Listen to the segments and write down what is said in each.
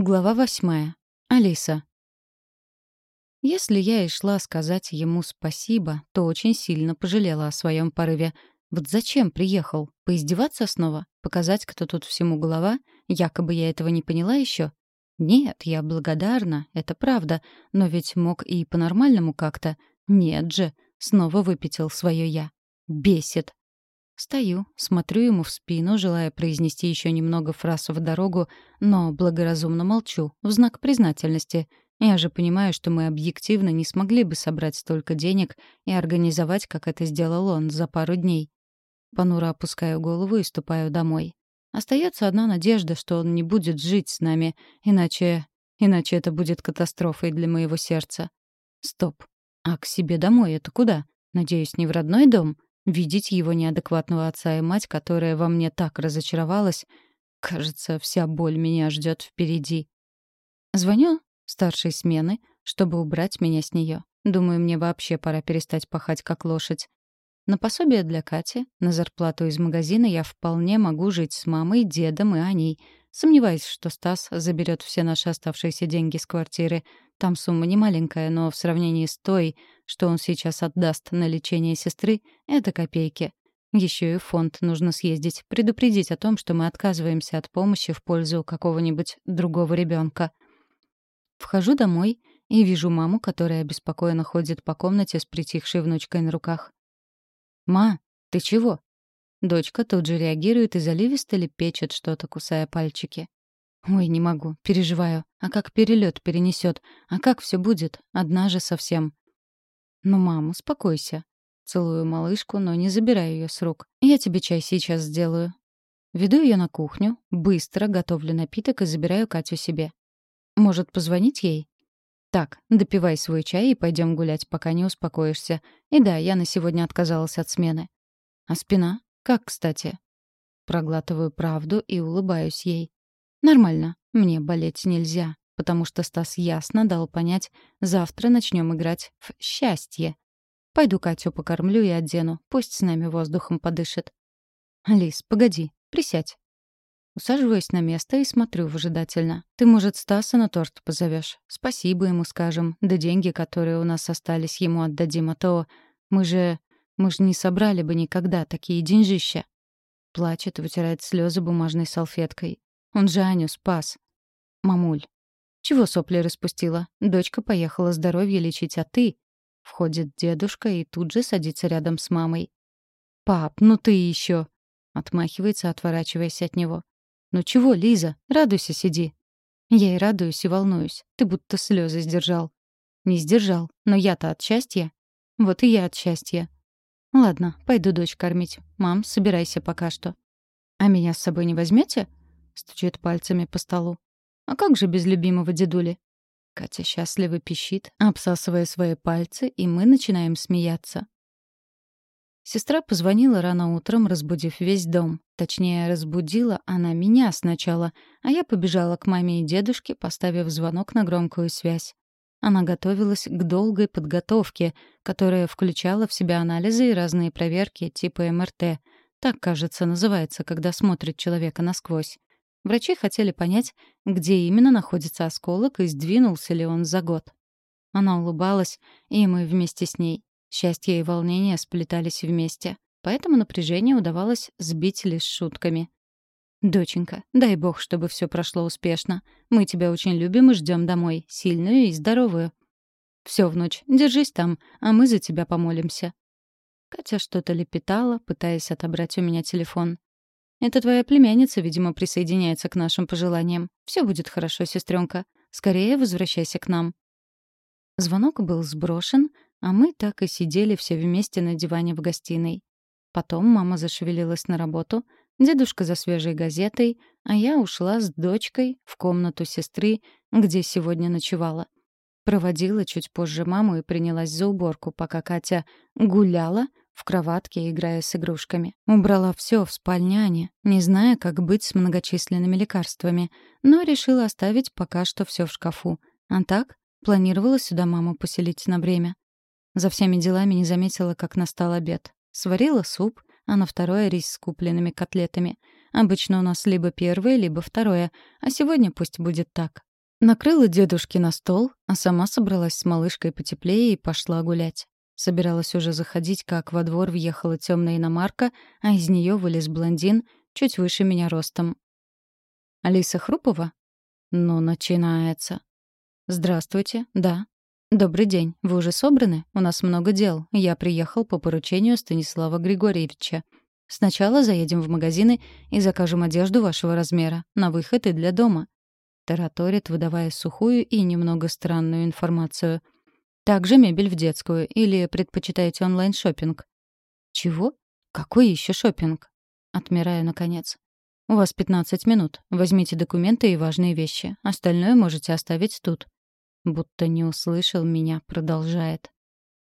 Глава восьмая. Алиса. Если я и шла сказать ему спасибо, то очень сильно пожалела о своем порыве. Вот зачем приехал? Поиздеваться снова? Показать, кто тут всему голова? Якобы я этого не поняла еще? Нет, я благодарна, это правда. Но ведь мог и по-нормальному как-то. Нет же, снова выпятил свое «я». Бесит. Стою, смотрю ему в спину, желая произнести еще немного фраз в дорогу, но благоразумно молчу, в знак признательности. Я же понимаю, что мы объективно не смогли бы собрать столько денег и организовать, как это сделал он, за пару дней. Понуро опускаю голову и ступаю домой. Остается одна надежда, что он не будет жить с нами, иначе... иначе это будет катастрофой для моего сердца. Стоп. А к себе домой это куда? Надеюсь, не в родной дом? — Видеть его неадекватного отца и мать, которая во мне так разочаровалась, кажется, вся боль меня ждет впереди. Звоню старшей смены, чтобы убрать меня с нее. Думаю, мне вообще пора перестать пахать как лошадь. На пособие для Кати, на зарплату из магазина я вполне могу жить с мамой, дедом и Аней. Сомневаюсь, что Стас заберет все наши оставшиеся деньги с квартиры. Там сумма не маленькая, но в сравнении с той, что он сейчас отдаст на лечение сестры, это копейки. Еще и фонд нужно съездить, предупредить о том, что мы отказываемся от помощи в пользу какого-нибудь другого ребенка. Вхожу домой и вижу маму, которая беспокойно ходит по комнате с притихшей внучкой на руках. «Ма, ты чего?» Дочка тут же реагирует и заливисто лепечет что-то, кусая пальчики. «Ой, не могу, переживаю. А как перелет перенесет? А как все будет? Одна же совсем. «Ну, мам, успокойся». Целую малышку, но не забираю ее с рук. «Я тебе чай сейчас сделаю». Веду ее на кухню, быстро готовлю напиток и забираю Катю себе. «Может, позвонить ей?» «Так, допивай свой чай и пойдем гулять, пока не успокоишься. И да, я на сегодня отказалась от смены». «А спина? Как, кстати?» Проглатываю правду и улыбаюсь ей. «Нормально. Мне болеть нельзя потому что Стас ясно дал понять, завтра начнем играть в «счастье». Пойду Катю покормлю и одену, пусть с нами воздухом подышит. «Алис, погоди, присядь». Усаживаюсь на место и смотрю выжидательно. «Ты, может, Стаса на торт позовешь? Спасибо ему скажем, да деньги, которые у нас остались, ему отдадим, а то мы же... мы же не собрали бы никогда такие деньжища». Плачет, вытирает слезы бумажной салфеткой. Он же Аню спас. «Мамуль, «Чего сопли распустила? Дочка поехала здоровье лечить, а ты...» Входит дедушка и тут же садится рядом с мамой. «Пап, ну ты еще...» Отмахивается, отворачиваясь от него. «Ну чего, Лиза? Радуйся, сиди». Я и радуюсь, и волнуюсь. Ты будто слезы сдержал. Не сдержал, но я-то от счастья. Вот и я от счастья. Ладно, пойду дочь кормить. Мам, собирайся пока что. А меня с собой не возьмете? Стучит пальцами по столу. А как же без любимого дедули? Катя счастливо пищит, обсасывая свои пальцы, и мы начинаем смеяться. Сестра позвонила рано утром, разбудив весь дом. Точнее, разбудила она меня сначала, а я побежала к маме и дедушке, поставив звонок на громкую связь. Она готовилась к долгой подготовке, которая включала в себя анализы и разные проверки типа МРТ. Так, кажется, называется, когда смотрит человека насквозь. Врачи хотели понять, где именно находится осколок и сдвинулся ли он за год. Она улыбалась, и мы вместе с ней. Счастье и волнение сплетались вместе, поэтому напряжение удавалось сбить лишь шутками. «Доченька, дай бог, чтобы все прошло успешно. Мы тебя очень любим и ждем домой, сильную и здоровую. Все в ночь, держись там, а мы за тебя помолимся». Катя что-то лепетала, пытаясь отобрать у меня телефон. Это твоя племянница, видимо, присоединяется к нашим пожеланиям. Все будет хорошо, сестренка. Скорее возвращайся к нам». Звонок был сброшен, а мы так и сидели все вместе на диване в гостиной. Потом мама зашевелилась на работу, дедушка за свежей газетой, а я ушла с дочкой в комнату сестры, где сегодня ночевала. Проводила чуть позже маму и принялась за уборку, пока Катя гуляла, в кроватке, играя с игрушками. Убрала все в спальняне, не зная, как быть с многочисленными лекарствами, но решила оставить пока что все в шкафу. А так, планировала сюда маму поселить на время. За всеми делами не заметила, как настал обед. Сварила суп, а на второе — рис с купленными котлетами. Обычно у нас либо первое, либо второе, а сегодня пусть будет так. Накрыла дедушки на стол, а сама собралась с малышкой потеплее и пошла гулять. Собиралась уже заходить, как во двор въехала темная иномарка, а из нее вылез блондин, чуть выше меня ростом. «Алиса Хрупова?» «Ну, начинается». «Здравствуйте, да». «Добрый день. Вы уже собраны? У нас много дел. Я приехал по поручению Станислава Григорьевича. Сначала заедем в магазины и закажем одежду вашего размера, на выход и для дома тараторит, выдавая сухую и немного странную информацию. Также мебель в детскую или предпочитаете онлайн шопинг Чего? Какой еще шопинг? Отмираю наконец. У вас 15 минут. Возьмите документы и важные вещи. Остальное можете оставить тут. Будто не услышал меня, продолжает.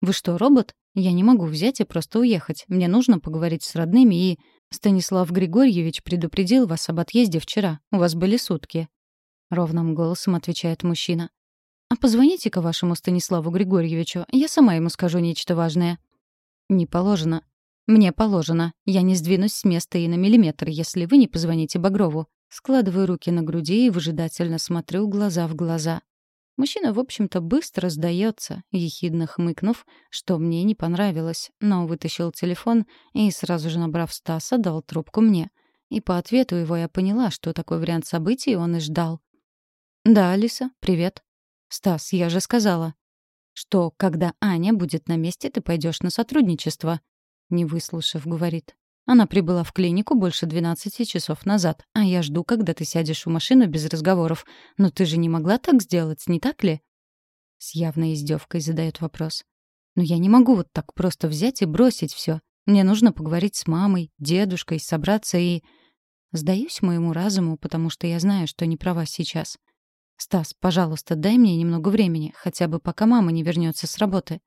Вы что, робот? Я не могу взять и просто уехать. Мне нужно поговорить с родными и... Станислав Григорьевич предупредил вас об отъезде вчера. У вас были сутки. — ровным голосом отвечает мужчина. «А позвоните-ка вашему Станиславу Григорьевичу, я сама ему скажу нечто важное». «Не положено». «Мне положено. Я не сдвинусь с места и на миллиметр, если вы не позвоните Багрову». Складываю руки на груди и выжидательно смотрю глаза в глаза. Мужчина, в общем-то, быстро сдается, ехидно хмыкнув, что мне не понравилось, но вытащил телефон и, сразу же набрав Стаса, дал трубку мне. И по ответу его я поняла, что такой вариант событий он и ждал. «Да, Алиса, привет». «Стас, я же сказала, что когда Аня будет на месте, ты пойдешь на сотрудничество». Не выслушав, говорит. Она прибыла в клинику больше 12 часов назад, а я жду, когда ты сядешь в машину без разговоров. Но ты же не могла так сделать, не так ли? С явной издевкой задает вопрос. Но я не могу вот так просто взять и бросить все. Мне нужно поговорить с мамой, дедушкой, собраться и... Сдаюсь моему разуму, потому что я знаю, что не права сейчас. «Стас, пожалуйста, дай мне немного времени, хотя бы пока мама не вернется с работы».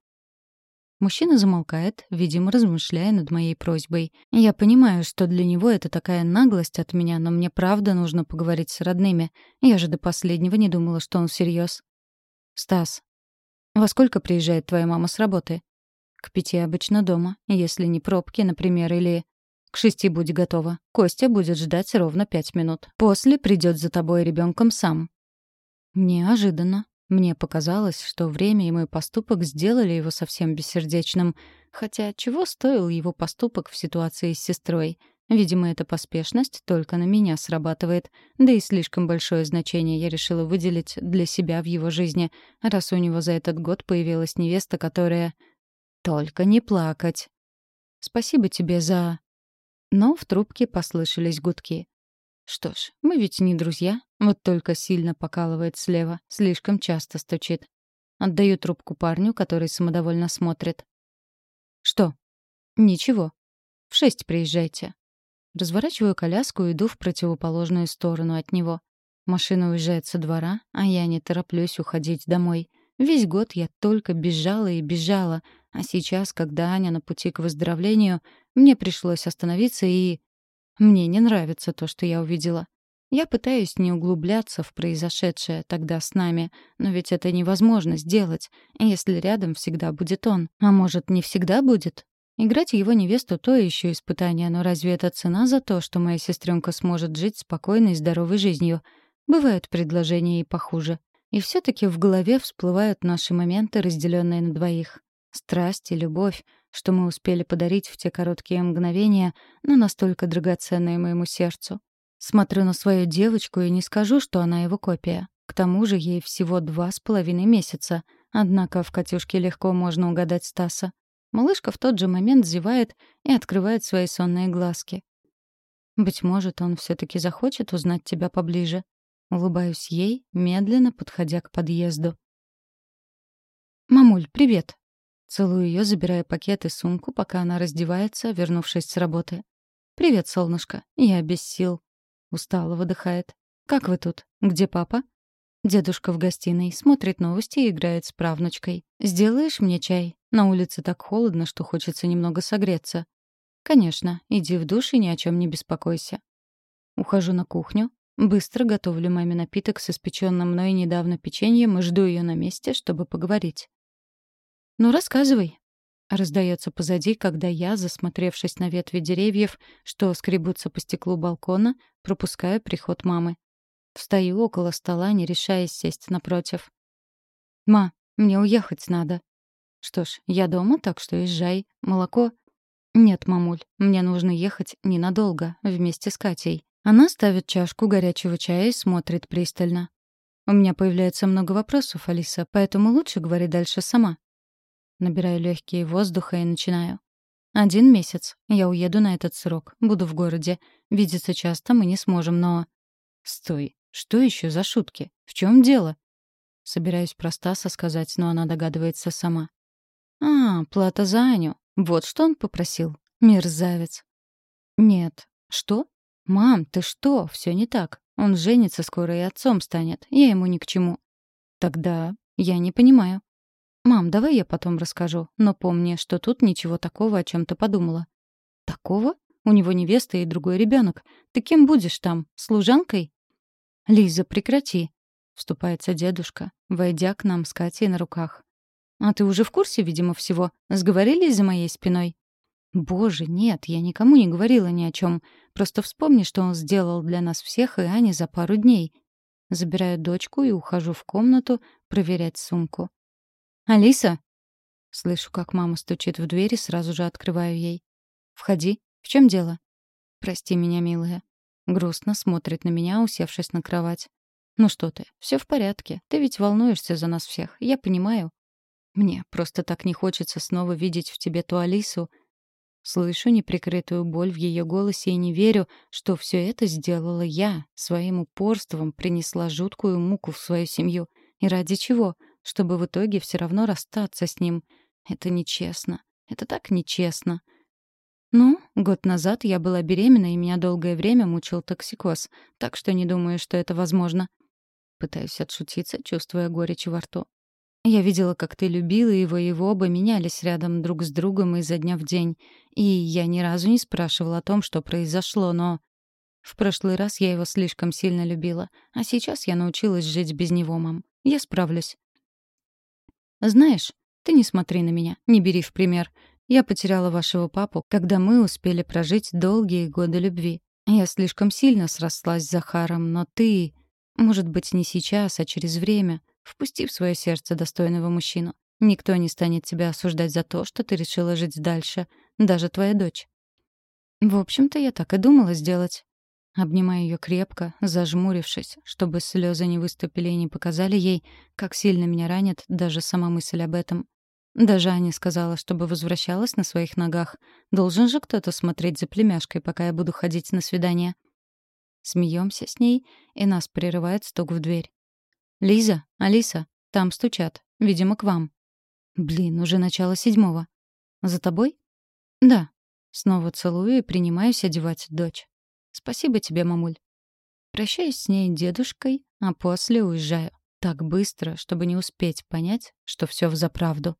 Мужчина замолкает, видимо, размышляя над моей просьбой. Я понимаю, что для него это такая наглость от меня, но мне правда нужно поговорить с родными. Я же до последнего не думала, что он всерьез. «Стас, во сколько приезжает твоя мама с работы?» «К пяти обычно дома, если не пробки, например, или...» «К шести будь готова. Костя будет ждать ровно пять минут. После придет за тобой ребенком сам. Неожиданно. Мне показалось, что время и мой поступок сделали его совсем бессердечным. Хотя чего стоил его поступок в ситуации с сестрой? Видимо, эта поспешность только на меня срабатывает. Да и слишком большое значение я решила выделить для себя в его жизни, раз у него за этот год появилась невеста, которая... Только не плакать. Спасибо тебе за... Но в трубке послышались гудки. Что ж, мы ведь не друзья. Вот только сильно покалывает слева, слишком часто стучит. Отдаю трубку парню, который самодовольно смотрит. «Что?» «Ничего. В шесть приезжайте». Разворачиваю коляску и иду в противоположную сторону от него. Машина уезжает со двора, а я не тороплюсь уходить домой. Весь год я только бежала и бежала, а сейчас, когда Аня на пути к выздоровлению, мне пришлось остановиться и... Мне не нравится то, что я увидела. Я пытаюсь не углубляться в произошедшее тогда с нами, но ведь это невозможно сделать, если рядом всегда будет он. А может, не всегда будет? Играть его невесту — то еще испытание, но разве это цена за то, что моя сестренка сможет жить спокойной и здоровой жизнью? Бывают предложения и похуже. И все таки в голове всплывают наши моменты, разделенные на двоих. Страсть и любовь, что мы успели подарить в те короткие мгновения, но настолько драгоценные моему сердцу. Смотрю на свою девочку и не скажу, что она его копия. К тому же ей всего два с половиной месяца. Однако в Катюшке легко можно угадать Стаса. Малышка в тот же момент зевает и открывает свои сонные глазки. Быть может, он все таки захочет узнать тебя поближе. Улыбаюсь ей, медленно подходя к подъезду. «Мамуль, привет!» Целую ее, забирая пакет и сумку, пока она раздевается, вернувшись с работы. «Привет, солнышко. Я без сил». Устало выдыхает. «Как вы тут? Где папа?» Дедушка в гостиной, смотрит новости и играет с правнучкой. «Сделаешь мне чай? На улице так холодно, что хочется немного согреться». «Конечно. Иди в душ и ни о чем не беспокойся». Ухожу на кухню, быстро готовлю маме напиток с испеченным мной недавно печеньем и жду ее на месте, чтобы поговорить. «Ну, рассказывай», — раздается позади, когда я, засмотревшись на ветви деревьев, что скребутся по стеклу балкона, пропускаю приход мамы. Встаю около стола, не решаясь сесть напротив. «Ма, мне уехать надо». «Что ж, я дома, так что езжай. Молоко?» «Нет, мамуль, мне нужно ехать ненадолго, вместе с Катей». Она ставит чашку горячего чая и смотрит пристально. «У меня появляется много вопросов, Алиса, поэтому лучше говори дальше сама». Набираю легкие воздуха и начинаю. «Один месяц. Я уеду на этот срок. Буду в городе. Видеться часто мы не сможем, но...» «Стой. Что еще за шутки? В чем дело?» Собираюсь про Стаса сказать, но она догадывается сама. «А, плата за Аню. Вот что он попросил. Мерзавец». «Нет. Что? Мам, ты что? Все не так. Он женится скоро и отцом станет. Я ему ни к чему». «Тогда я не понимаю». «Мам, давай я потом расскажу, но помни, что тут ничего такого, о чем ты подумала». «Такого? У него невеста и другой ребенок. Ты кем будешь там? Служанкой?» «Лиза, прекрати», — вступается дедушка, войдя к нам с Катей на руках. «А ты уже в курсе, видимо, всего? Сговорились за моей спиной?» «Боже, нет, я никому не говорила ни о чем. Просто вспомни, что он сделал для нас всех и Ани за пару дней». Забираю дочку и ухожу в комнату проверять сумку. «Алиса!» Слышу, как мама стучит в дверь и сразу же открываю ей. «Входи. В чем дело?» «Прости меня, милая». Грустно смотрит на меня, усевшись на кровать. «Ну что ты, все в порядке. Ты ведь волнуешься за нас всех. Я понимаю. Мне просто так не хочется снова видеть в тебе ту Алису. Слышу неприкрытую боль в ее голосе и не верю, что все это сделала я, своим упорством принесла жуткую муку в свою семью. И ради чего? Чтобы в итоге все равно расстаться с ним. Это нечестно. Это так нечестно. Ну, год назад я была беременна, и меня долгое время мучил токсикоз, так что не думаю, что это возможно. Пытаюсь отшутиться, чувствуя горечь во рту. Я видела, как ты любила его, и вы оба менялись рядом друг с другом изо дня в день. И я ни разу не спрашивала о том, что произошло, но... В прошлый раз я его слишком сильно любила, а сейчас я научилась жить без него, мам. Я справлюсь. Знаешь, ты не смотри на меня, не бери в пример. Я потеряла вашего папу, когда мы успели прожить долгие годы любви. Я слишком сильно срослась с Захаром, но ты... Может быть, не сейчас, а через время. Впусти в свое сердце достойного мужчину. Никто не станет тебя осуждать за то, что ты решила жить дальше, даже твоя дочь. В общем-то, я так и думала сделать. Обнимаю ее крепко, зажмурившись, чтобы слезы не выступили и не показали ей, как сильно меня ранит даже сама мысль об этом. Даже Аня сказала, чтобы возвращалась на своих ногах. Должен же кто-то смотреть за племяшкой, пока я буду ходить на свидание. Смеемся с ней, и нас прерывает стук в дверь. «Лиза, Алиса, там стучат. Видимо, к вам». «Блин, уже начало седьмого». «За тобой?» «Да». Снова целую и принимаюсь одевать дочь. «Спасибо тебе, мамуль». Прощаюсь с ней дедушкой, а после уезжаю. Так быстро, чтобы не успеть понять, что все взаправду.